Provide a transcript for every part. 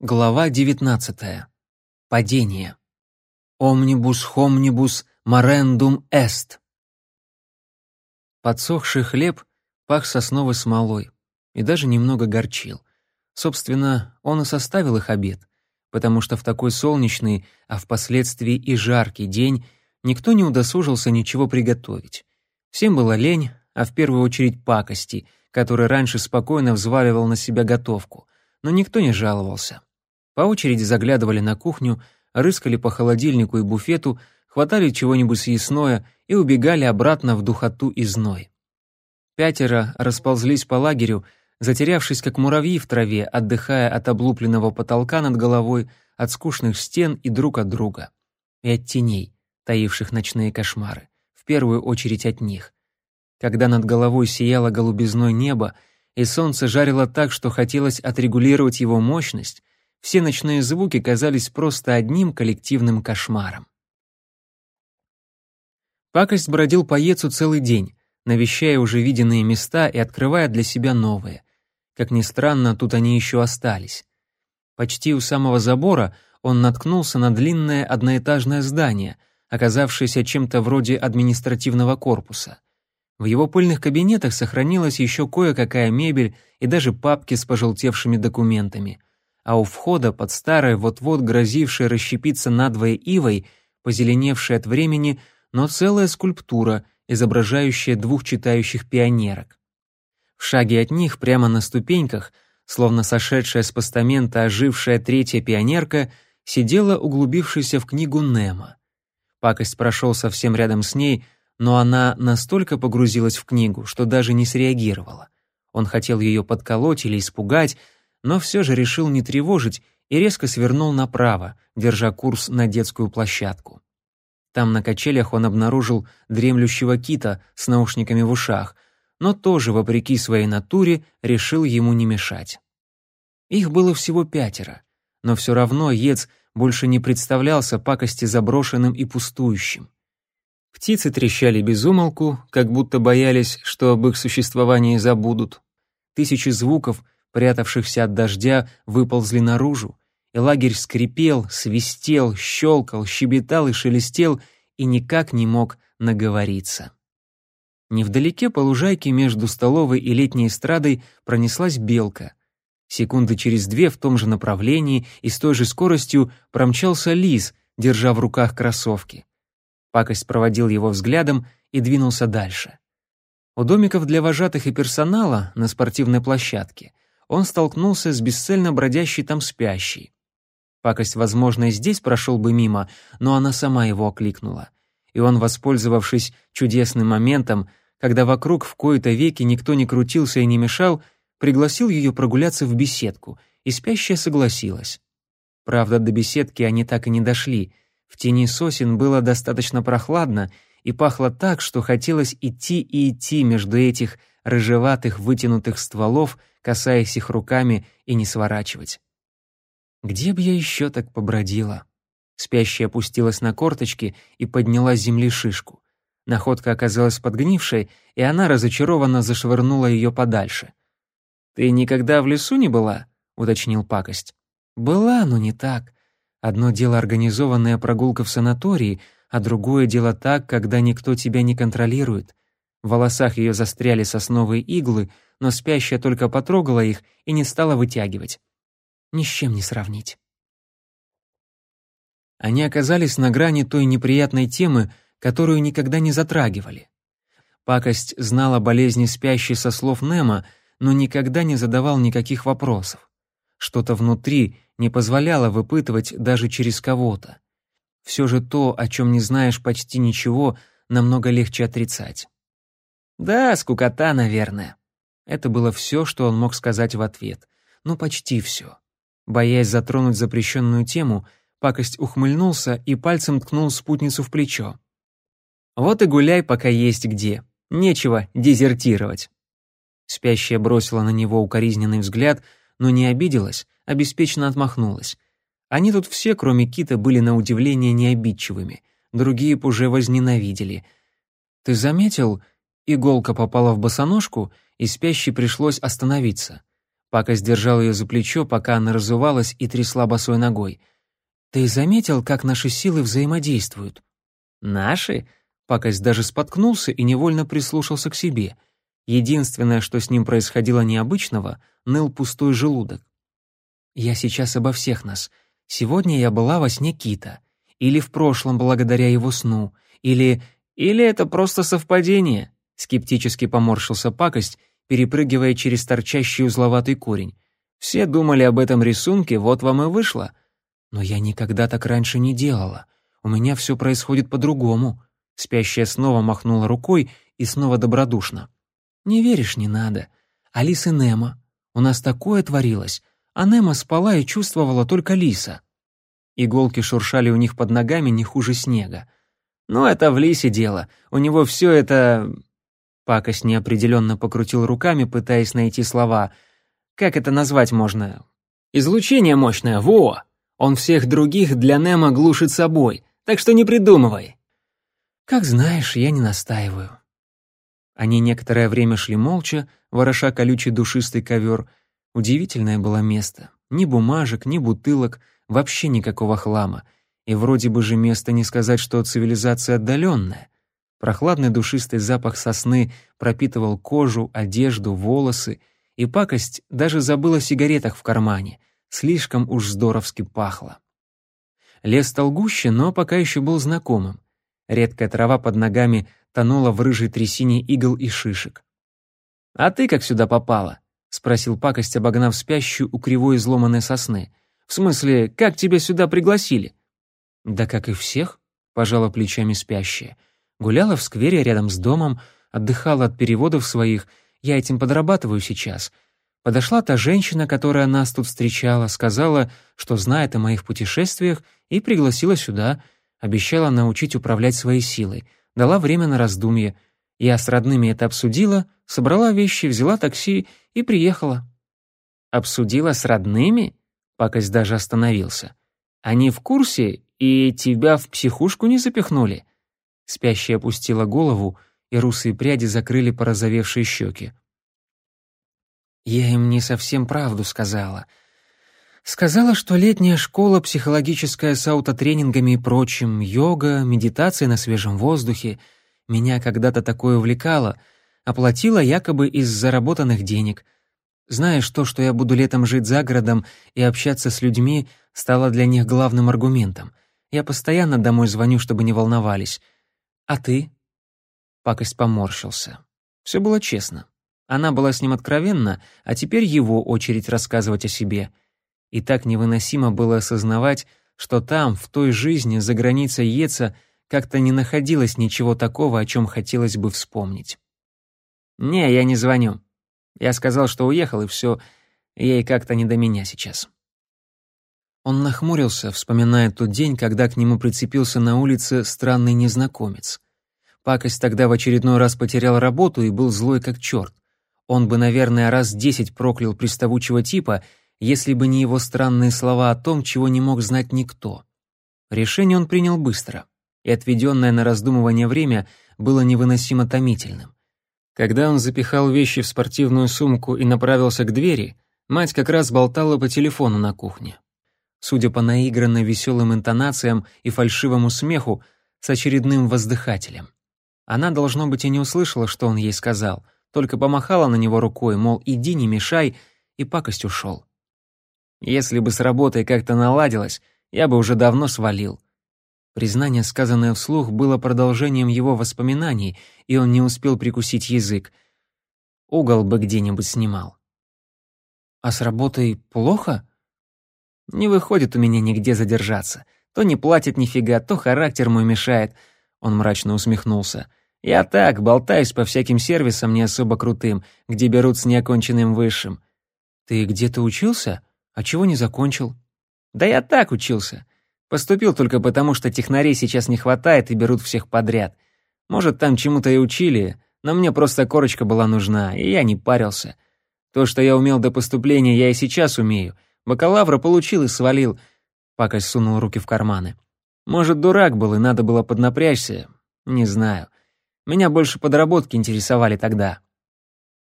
Глава 19. Падение. Омнибус хомнибус морендум эст. Подсохший хлеб пах сосновой смолой и даже немного горчил. Собственно, он и составил их обед, потому что в такой солнечный, а впоследствии и жаркий день никто не удосужился ничего приготовить. Всем было лень, а в первую очередь пакости, который раньше спокойно взваливал на себя готовку, но никто не жаловался. По очереди заглядывали на кухню, рыскали по холодильнику и буфету, хватали чего-нибудь съестное и убегали обратно в духоту и зной. Пятеро расползлись по лагерю, затерявшись как муравьи в траве, отдыхая от облупленного потолка над головой, от скучных стен и друг от друга. И от теней, таивших ночные кошмары, в первую очередь от них. Когда над головой сияло голубизной небо, и солнце жарило так, что хотелось отрегулировать его мощность, все ночные звуки казались просто одним коллективным кошмаром. Пакость бродил по Ецу целый день, навещая уже виденные места и открывая для себя новые. Как ни странно, тут они еще остались. Почти у самого забора он наткнулся на длинное одноэтажное здание, оказавшееся чем-то вроде административного корпуса. В его пыльных кабинетах сохранилась еще кое-какая мебель и даже папки с пожелтевшими документами а у входа под старой, вот-вот грозившей расщепиться надвое ивой, позеленевшей от времени, но целая скульптура, изображающая двух читающих пионерок. В шаге от них, прямо на ступеньках, словно сошедшая с постамента ожившая третья пионерка, сидела углубившаяся в книгу Немо. Пакость прошел совсем рядом с ней, но она настолько погрузилась в книгу, что даже не среагировала. Он хотел ее подколоть или испугать, но все же решил не тревожить и резко свернул направо, держа курс на детскую площадку. Там на качелях он обнаружил дремлющего кита с наушниками в ушах, но тоже, вопреки своей натуре, решил ему не мешать. Их было всего пятеро, но все равно Ец больше не представлялся пакости заброшенным и пустующим. Птицы трещали без умолку, как будто боялись, что об их существовании забудут. Тысячи звуков — прятавшихся от дождя, выползли наружу, и лагерь скрипел, свистел, щелкал, щебетал и шелестел, и никак не мог наговориться. Невдалеке по лужайке между столовой и летней эстрадой пронеслась белка. Секунды через две в том же направлении и с той же скоростью промчался лис, держа в руках кроссовки. Пакость проводил его взглядом и двинулся дальше. У домиков для вожатых и персонала на спортивной площадке он столкнулся с бесцельно бродящей там спящей. Пакость, возможно, и здесь прошел бы мимо, но она сама его окликнула. И он, воспользовавшись чудесным моментом, когда вокруг в кои-то веки никто не крутился и не мешал, пригласил ее прогуляться в беседку, и спящая согласилась. Правда, до беседки они так и не дошли. В тени сосен было достаточно прохладно, и пахло так, что хотелось идти и идти между этих рыжеватых вытянутых стволов, касаясь их руками и не сворачивать. Где б я еще так побродила? Спящая опустилась на корточки и подняла с земли шишку. Находка оказалась подгнившей, и она разочарованно зашвырнула ее подальше. «Ты никогда в лесу не была?» — уточнил пакость. «Была, но не так. Одно дело организованная прогулка в санатории, а другое дело так, когда никто тебя не контролирует. В волосах ее застряли сосновые иглы, но спящая только потрогала их и не стала вытягивать. Ни с чем не сравнить. Они оказались на грани той неприятной темы, которую никогда не затрагивали. Пакость знала болезни спящей со слов Немо, но никогда не задавал никаких вопросов. Что-то внутри не позволяло выпытывать даже через кого-то. Все же то, о чем не знаешь почти ничего, намного легче отрицать. «Да, скукота, наверное». Это было все, что он мог сказать в ответ. Ну, почти все. Боясь затронуть запрещенную тему, пакость ухмыльнулся и пальцем ткнул спутницу в плечо. «Вот и гуляй, пока есть где. Нечего дезертировать». Спящая бросила на него укоризненный взгляд, но не обиделась, а беспечно отмахнулась. Они тут все, кроме Кита, были на удивление необидчивыми, другие б уже возненавидели. «Ты заметил?» Иголка попала в босоножку, и спящей пришлось остановиться. Пака сдержал ее за плечо, пока она разувалась и трясла босой ногой. «Ты заметил, как наши силы взаимодействуют?» «Наши?» Пакость даже споткнулся и невольно прислушался к себе. Единственное, что с ним происходило необычного, ныл пустой желудок. «Я сейчас обо всех нас. Сегодня я была во сне Кита. Или в прошлом благодаря его сну. Или... Или это просто совпадение?» Скептически поморщился Пакость, перепрыгивая через торчащий узловатый корень. «Все думали об этом рисунке, вот вам и вышло». «Но я никогда так раньше не делала. У меня все происходит по-другому». Спящая снова махнула рукой и снова добродушно. «Не веришь, не надо. Алис и Немо. У нас такое творилось. А Немо спала и чувствовала только Лиса». Иголки шуршали у них под ногами не хуже снега. «Ну, это в Лисе дело. У него все это...» Пакость неопределенно покрутил руками, пытаясь найти слова. «Как это назвать можно?» «Излучение мощное, во! Он всех других для Немо глушит собой, так что не придумывай. «Как знаешь, я не настаиваю». Они некоторое время шли молча, вороша колючий душистый ковер. Удивительное было место. Ни бумажек, ни бутылок, вообще никакого хлама. И вроде бы же место не сказать, что цивилизация отдаленная. Прохладный душистый запах сосны пропитывал кожу, одежду, волосы, и пакость даже забыла о сигаретах в кармане. Слишком уж здоровски пахло. Лес стал гуще, но пока еще был знакомым. Редкая трава под ногами тонула в рыжей трясине игл и шишек. «А ты как сюда попала?» — спросил пакость, обогнав спящую у кривой изломанной сосны. «В смысле, как тебя сюда пригласили?» «Да как и всех», — пожала плечами спящая. «Гуляла в сквере рядом с домом, отдыхала от переводов своих, я этим подрабатываю сейчас. Подошла та женщина, которая нас тут встречала, сказала, что знает о моих путешествиях, и пригласила сюда — Обещала научить управлять своей силой. Дала время на раздумье. Я с родными это обсудила, собрала вещи, взяла такси и приехала. «Обсудила с родными?» Пакость даже остановился. «Они в курсе и тебя в психушку не запихнули?» Спящая опустила голову, и русые пряди закрыли порозовевшие щеки. «Я им не совсем правду сказала», Сказала, что летняя школа психологическая с аутотренингами и прочим, йога, медитация на свежем воздухе. Меня когда-то такое увлекало. Оплатила якобы из заработанных денег. Знаешь, то, что я буду летом жить за городом и общаться с людьми, стало для них главным аргументом. Я постоянно домой звоню, чтобы не волновались. А ты? Пакость поморщился. Все было честно. Она была с ним откровенна, а теперь его очередь рассказывать о себе — и так невыносимо было осознавать, что там, в той жизни, за границей Еца, как-то не находилось ничего такого, о чем хотелось бы вспомнить. «Не, я не звоню. Я сказал, что уехал, и все. Ей как-то не до меня сейчас». Он нахмурился, вспоминая тот день, когда к нему прицепился на улице странный незнакомец. Пакость тогда в очередной раз потерял работу и был злой как черт. Он бы, наверное, раз десять проклял приставучего типа — если бы не его странные слова о том, чего не мог знать никто. Решение он принял быстро, и отведенное на раздумывание время было невыносимо томительным. Когда он запихал вещи в спортивную сумку и направился к двери, мать как раз болтала по телефону на кухне. Судя по наигранно веселым интонациям и фальшивому смеху, с очередным воздыхателем. Она, должно быть, и не услышала, что он ей сказал, только помахала на него рукой, мол, иди, не мешай, и пакость ушел. Если бы с работой как-то наладилось, я бы уже давно свалил. Признание, сказанное вслух, было продолжением его воспоминаний, и он не успел прикусить язык. Угол бы где-нибудь снимал. «А с работой плохо?» «Не выходит у меня нигде задержаться. То не платит нифига, то характер мой мешает». Он мрачно усмехнулся. «Я так, болтаюсь по всяким сервисам не особо крутым, где берут с неоконченным высшим». «Ты где-то учился?» «А чего не закончил?» «Да я так учился. Поступил только потому, что технарей сейчас не хватает и берут всех подряд. Может, там чему-то и учили, но мне просто корочка была нужна, и я не парился. То, что я умел до поступления, я и сейчас умею. Бакалавра получил и свалил». Пакость сунул руки в карманы. «Может, дурак был, и надо было поднапрячься? Не знаю. Меня больше подработки интересовали тогда».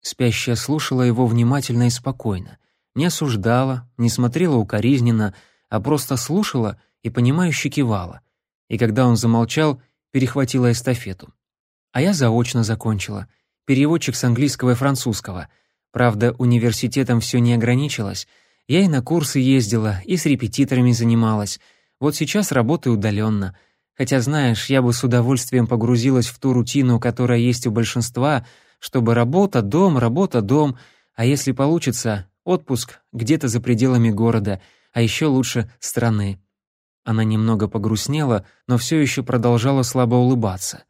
Спящая слушала его внимательно и спокойно. Не осуждала, не смотрела укоризненно, а просто слушала и понимающе кивала. И когда он замолчал, перехватила эстафету. А я заочно закончила. Переводчик с английского и французского. Правда, университетом все не ограничилось. Я и на курсы ездила, и с репетиторами занималась. Вот сейчас работаю удаленно. Хотя, знаешь, я бы с удовольствием погрузилась в ту рутину, которая есть у большинства, чтобы работа, дом, работа, дом, а если получится, отпуск где-то за пределами города, а еще лучше страны. Она немного погрустнела, но все еще продолжала слабо улыбаться.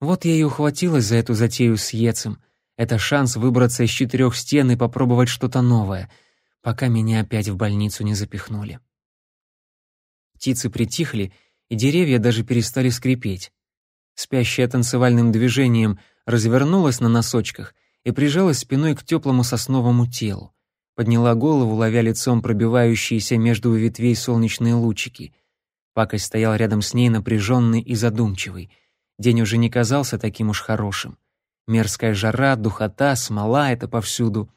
Вот я и ухватилась за эту затею с Ецем. Это шанс выбраться из четырех стен и попробовать что-то новое, пока меня опять в больницу не запихнули. Птицы притихли, и деревья даже перестали скрипеть. Спящая танцевальным движением развернулась на носочках и прижалась спиной к теплому сосновому телу. Подняла голову, ловя лицом пробивающиеся между ветвей солнечные лучики. Пакость стоял рядом с ней напряженный и задумчивый. День уже не казался таким уж хорошим. Мерзкая жара, духота, смола — это повсюду.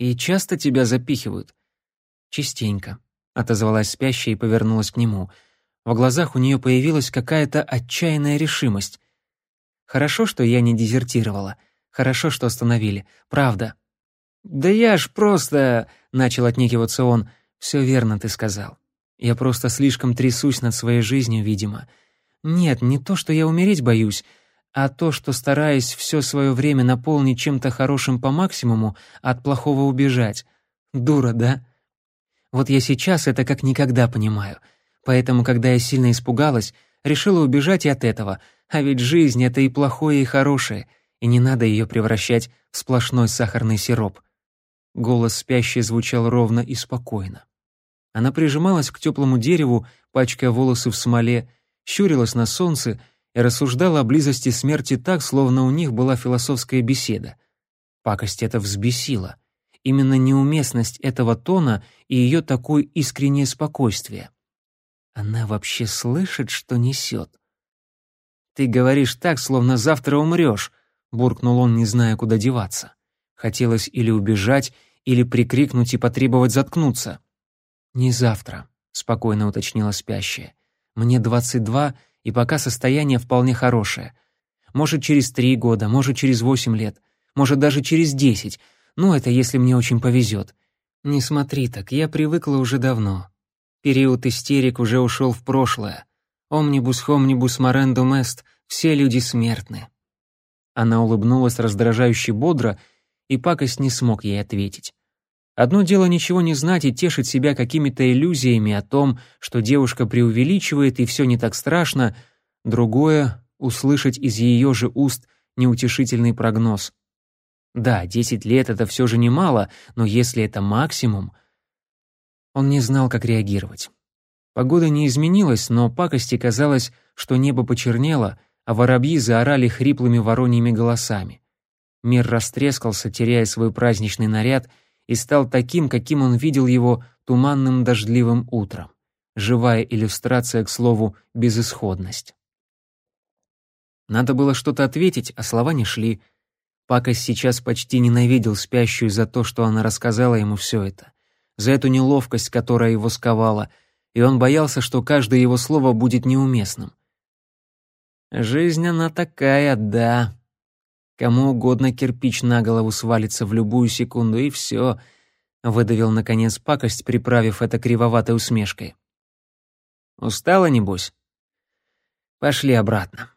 «И часто тебя запихивают?» «Частенько», — отозвалась спящая и повернулась к нему. В глазах у нее появилась какая-то отчаянная решимость. «Хорошо, что я не дезертировала. Хорошо, что остановили. Правда». «Да я ж просто...» — начал отнекиваться он. «Все верно ты сказал. Я просто слишком трясусь над своей жизнью, видимо. Нет, не то, что я умереть боюсь, а то, что стараюсь все свое время наполнить чем-то хорошим по максимуму, от плохого убежать. Дура, да? Вот я сейчас это как никогда понимаю. Поэтому, когда я сильно испугалась, решила убежать и от этого. А ведь жизнь — это и плохое, и хорошее, и не надо ее превращать в сплошной сахарный сироп. Голос спящей звучал ровно и спокойно. Она прижималась к теплому дереву, пачкая волосы в смоле, щурилась на солнце и рассуждала о близости смерти так, словно у них была философская беседа. Пакость это взбесила. Именно неуместность этого тона и ее такое искреннее спокойствие. Она вообще слышит, что несет? «Ты говоришь так, словно завтра умрешь», — буркнул он, не зная, куда деваться. Хотелось или убежать, или прикрикнуть и потребовать заткнуться. «Не завтра», — спокойно уточнила спящая. «Мне двадцать два, и пока состояние вполне хорошее. Может, через три года, может, через восемь лет, может, даже через десять. Ну, это если мне очень повезет. Не смотри так, я привыкла уже давно. Период истерик уже ушел в прошлое. Омнибус хомнибус морендум эст, все люди смертны». Она улыбнулась раздражающе бодро, и пакость не смог ей ответить. Одно дело ничего не знать и тешить себя какими-то иллюзиями о том, что девушка преувеличивает и все не так страшно, другое — услышать из ее же уст неутешительный прогноз. Да, десять лет — это все же немало, но если это максимум... Он не знал, как реагировать. Погода не изменилась, но пакости казалось, что небо почернело, а воробьи заорали хриплыми вороньими голосами. Мир растрескался, теряя свой праздничный наряд — и стал таким, каким он видел его туманным дождливым утром. Живая иллюстрация, к слову, безысходность. Надо было что-то ответить, а слова не шли. Пакос сейчас почти ненавидел спящую за то, что она рассказала ему все это, за эту неловкость, которая его сковала, и он боялся, что каждое его слово будет неуместным. «Жизнь она такая, да», Кому угодно кирпич на голову свалится в любую секунду, и все. Выдавил, наконец, пакость, приправив это кривоватой усмешкой. Устала, небось? Пошли обратно.